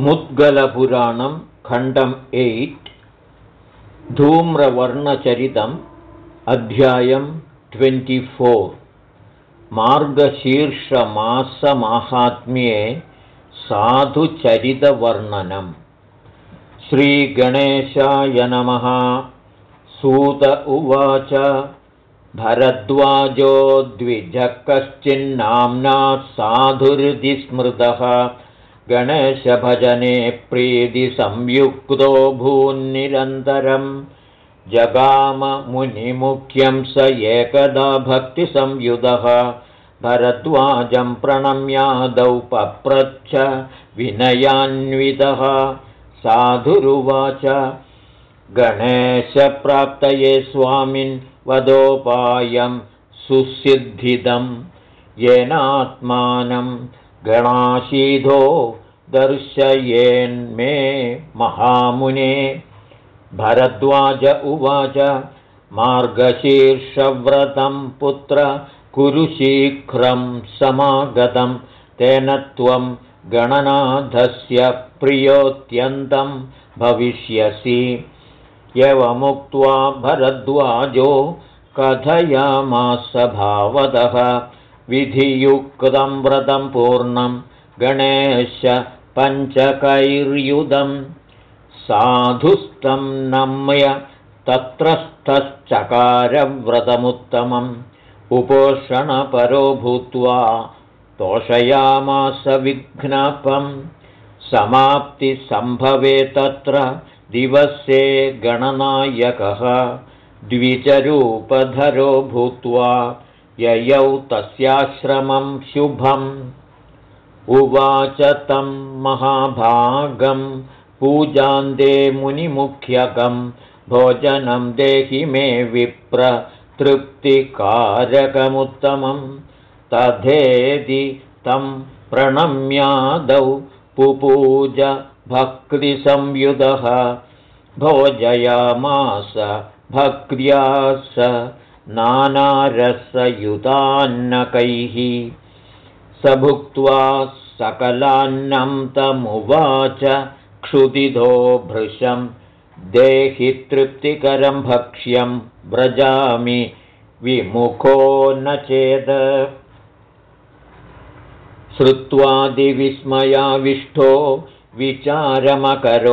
मुद्गलपुराणं खण्डम् एय्ट् धूम्रवर्णचरितम् अध्यायं ट्वेण्टिफोर्. मार्गशीर्षमासमाहात्म्ये साधुचरितवर्णनम्। श्रीगणेशाय नमः। सूत उवाच। भरद्वाजो द्विजः कश्चिन्नाम्ना साधुरिति स्मृतः गणेशभजने प्रीतिसंयुक्तो भून्निरन्तरं जगाममुनिमुख्यं स एकदा भक्तिसंयुधः भरद्वाजं प्रणम्यादौ पप्रच्छ विनयान्वितः साधुरुवाच। गणेशप्राप्तये स्वामिन् वदोपायं सुसिद्धिदं येनात्मानं गणाशीधो दर्शयेन्मे महामुने। भरद्वाज उवाच मार्गशीर्षव्रतं पुत्र कुरुशीघ्रं समागतं। तेन त्वं गणनाथस्य प्रियोऽत्यन्तं भविष्यसि। एवमुक्त्वा भरद्वाजो कथयामास भावदः विधियुक्तं व्रतं पूर्णं गणेश पञ्चकैर्युधं साधुस्तं नम्य तत्रस्थश्चकारव्रतमुत्तमम्। उपोषणपरो भूत्वा तोषयामास विघ्नपं समाप्तिसम्भवे तत्र दिवसे गणनायकः। द्विचरूपधरो भूत्वा ययौ तस्याश्रमं शुभम्। उवाच तं महाभागं। पूजान्ते मुनिमुख्यकं। भोजनं देहि मे विप्र। तृप्तिकारकमुत्तमं। तथेदि तं प्रणम्यादौ पुपूज भक्तिसंयुधः। भोजयामास भक्त्या स नानारसयुतान्नकैः स भुक्त्वा सकलान्नं तमुवाच क्षुदिधो भृशं देहि तृप्तिकरं भक्ष्यं व्रजामि विमुखो न चेद श्रुत्वादिविस्मयाविष्टो विचारमकरोद्धृदि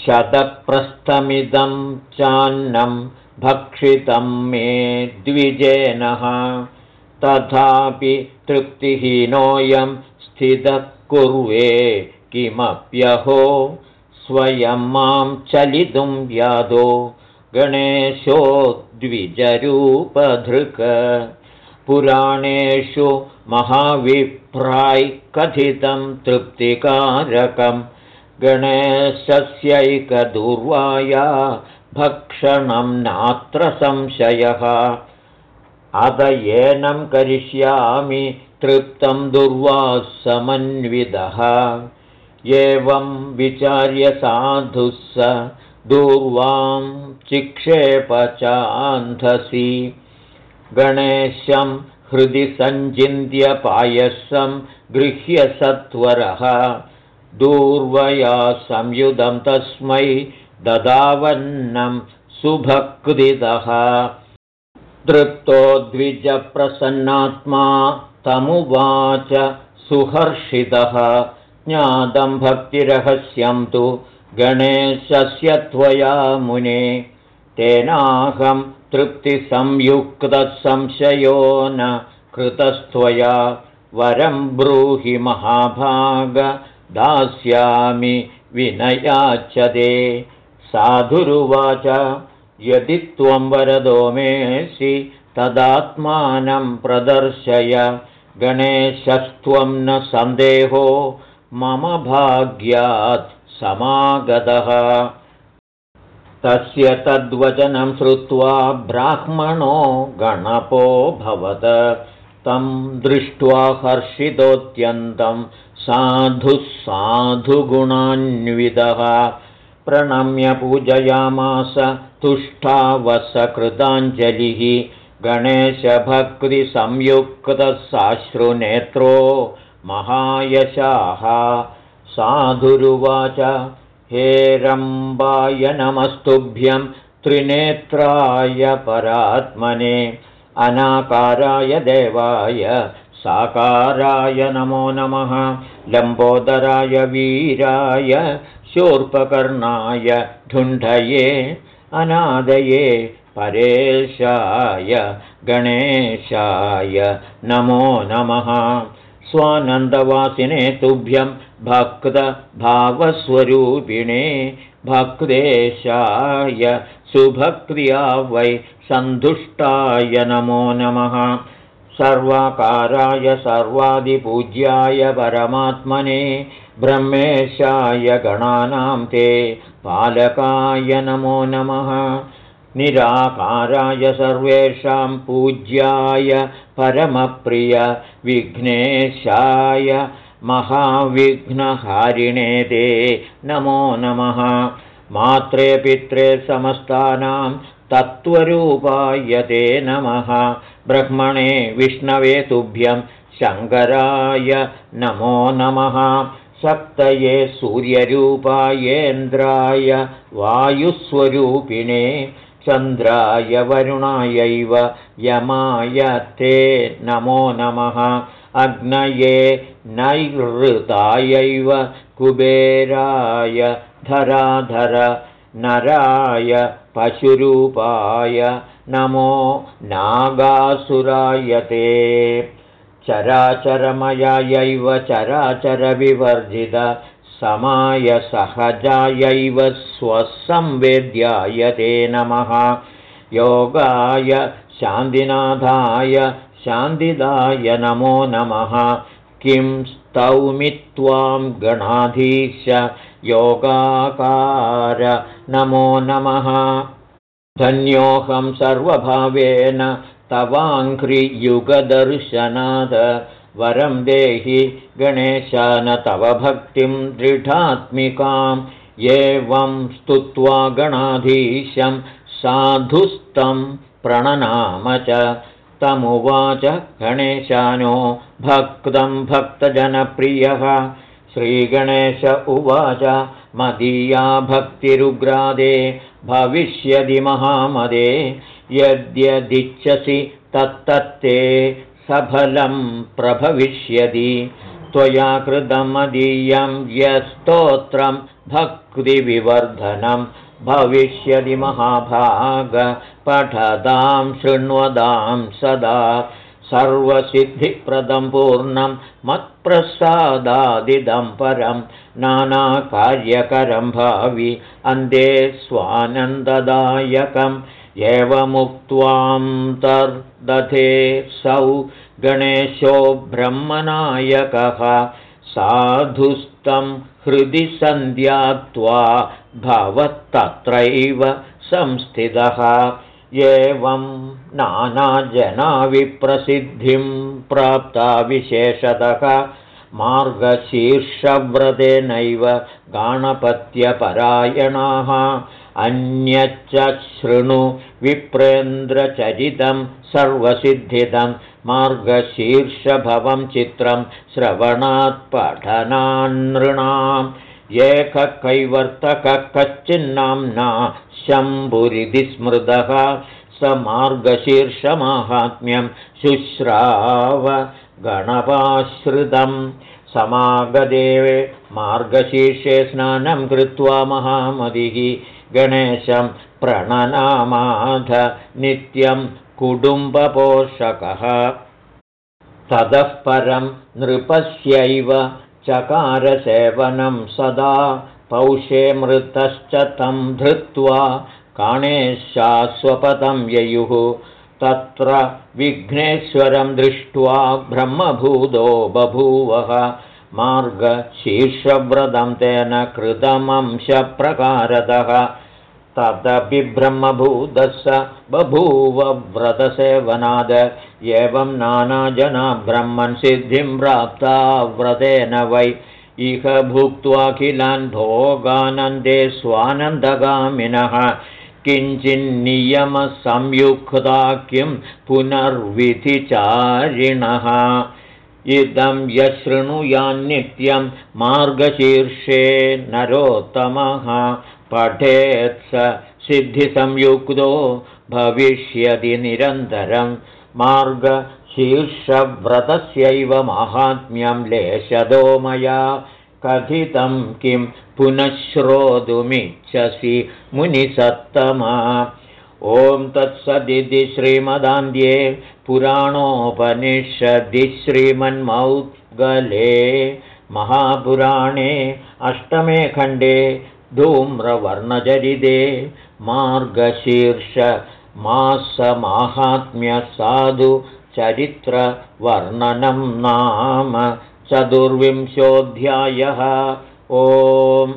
शतप्रस्थमिदं चान्नं भक्षितं मे द्विजेनः। तथापि तृप्तिहीनोऽयं स्थितः कुर्वे किमप्यहो स्वयं मां चलितुं व्यादो गणेशो द्विजरूपधृक। पुराणेषु महाविप्राय कथितं तृप्तिकारकं गणेशस्यैकदुर्वाया भक्षणं नात्र संशयः। अदयेनं करिष्यामि तृप्तं दुर्वासमन्विदः एवं विचार्य साधुः स दूर्वां चिक्षेप चान्धसि। गणेशं हृदि सञ्चिन्त्य पायसं गृह्य सत्वरः। दूर्वया संयुधं तस्मै ददावन्नं सुभक्तिदः तृप्तो द्विजप्रसन्नात्मा तमुवाच सुहर्षितः। ज्ञातं भक्तिरहस्यं तु गणेशस्य त्वया मुने। तेनाहं तृप्तिसंयुक्तसंशयो न कृतस्त्वया। वरं ब्रूहि महाभाग दास्यामि विनयाच्यते साधुरुवाच। यदि त्वं वरदो मेऽसि तदात्मानं प्रदर्शय। गणेशस्त्वं न सन्देहो मम भाग्यात् समागतः। तस्य तद्वचनं श्रुत्वा ब्राह्मणो गणपो भवत। तं दृष्ट्वा हर्षितोऽत्यन्तं साधुः साधुगुणान्वितः प्रणम्य पूजयामास तुष्टावसकृताञ्जलिः। गणेशभक्तिसंयुक्तः साश्रुनेत्रो महायशाः। साधुरुवाच हेरम्बाय नमस्तुभ्यं त्रिनेत्राय परात्मने अनाकाराय देवाय साकाराय नमो नमः। लम्बोदराय वीराय शूर्पकर्णाय ढुण्ढये अनादये परेशाय गणेशाय नमो नमः। स्वानन्दवासिने तुभ्यं भक्तभावस्वरूपिणे भक्तेशाय सुभक्रिया वै सन्तुष्टाय नमो नमः सर्वाकाराय सर्वादिपूज्याय परमात्मने ब्रह्मेशाय गणानां ते पालकाय नमो नमः। निराकाराय सर्वेषां पूज्याय परमप्रिय विघ्नेशाय महाविघ्नहारिणे ते नमो नमः। मात्रे पित्रे समस्तानां तत्त्वरूपाय ते नमः। ब्रह्मणे विष्णवे तुभ्यं शङ्कराय नमो नमः। सप्तये सूर्यरूपायेन्द्राय वायुस्वरूपिणे चन्द्राय वरुणायैव यमाय ते नमो नमः। अग्नये नैहृतायैव कुबेराय धराधर नराय पशुरूपाय नमो नागासुराय ते चराचरमयायैव चराचरविवर्जित समाय सहजायैव स्वसंवेद्याय ते नमः। योगाय शान्तिनाथाय शान्तिदाय नमो नमः। किं स्तौमि त्वां गणाधीश योगाकार नमो नमः। धन्योऽहं सर्वभावेन तवाङ्घ्रियुगदर्शनाद। वरं देहि गणेशान तव भक्तिं दृढात्मिकाम्। एवं स्तुत्वा गणाधीशं साधुस्तं प्रणनाम च। तमुवाच गणेशानो भक्तं भक्तजनप्रियः श्रीगणेश उवाच मदीया भक्तिरुग्रादे भविष्यदि महामदे यद्यदिच्छसि तत्तत्ते सफलं प्रभविष्यति त्वया कृतमदीयं यस्तोत्रं भक्तिविवर्धनं भविष्यति महाभाग पठदां शृण्वदां सदा सर्वसिद्धिप्रदं पूर्णं मत्प्रसादादिदं परं नानाकार्यकरं भावि अन्ते स्वानन्ददायकम् एवमुक्त्वां तर्दधे सौ गणेशो ब्रह्मनायकः साधुस्तं हृदि सन्ध्यात्वा भवत्तत्रैव संस्थितः एवं नानाजनाविप्रसिद्धिं प्राप्ता विशेषतः मार्गशीर्षव्रतेनैव गाणपत्यपरायणाः। अन्यच्च शृणु विप्रेन्द्रचरितं सर्वसिद्धिदं मार्गशीर्षभवं चित्रं श्रवणात् पठनान्नृणाम् एककैवर्तकः कश्चिन्नाम्ना शम्भुरिति स्मृतः स मार्गशीर्षमाहात्म्यं शुश्राव गणपाश्रितं समागदेवे मार्गशीर्षे स्नानं कृत्वा महामतिः गणेशं प्रणनामाध नित्यं कुटुम्बपोषकः। ततः परं नृपस्यैव चकारसेवनं सदा पौषे मृतश्च तं धृत्वा काणेशास्वपदं ययुः। तत्र विघ्नेश्वरं दृष्ट्वा ब्रह्मभूतो बभूवः। मार्गशीर्षव्रतं तेन कृतमंशप्रकारतः। तदपि ब्रह्मभूतः स बभूव व्रतसेवनाद। एवं नानाजना ब्रह्मन् सिद्धिं प्राप्ता व्रतेन वै। इह भुक्त्वाखिलान् भोगानन्दे स्वानन्दगामिनः किञ्चिन्नियमसंयुक्ता किं पुनर्विधिचारिणः। इदं यशृणुयान्नित्यं मार्गशीर्षे नरोत्तमः। पठेत् स सिद्धिसंयुक्तो भविष्यति निरन्तरं। मार्गशीर्षव्रतस्यैव माहात्म्यं लेशदो मया कथितं किं पुनः श्रोतुमिच्छसि मुनिसत्तमा। ॐ तत्सदिति श्रीमदान्ध्ये पुराणोपनिषदि श्रीमन्मौद्गले महापुराणे अष्टमे खण्डे धूम्रवर्णचरिते मार्गशीर्षमासमाहात्म्यसाधु चरित्रवर्णनं नाम चतुर्विंशोऽध्यायः। ओम्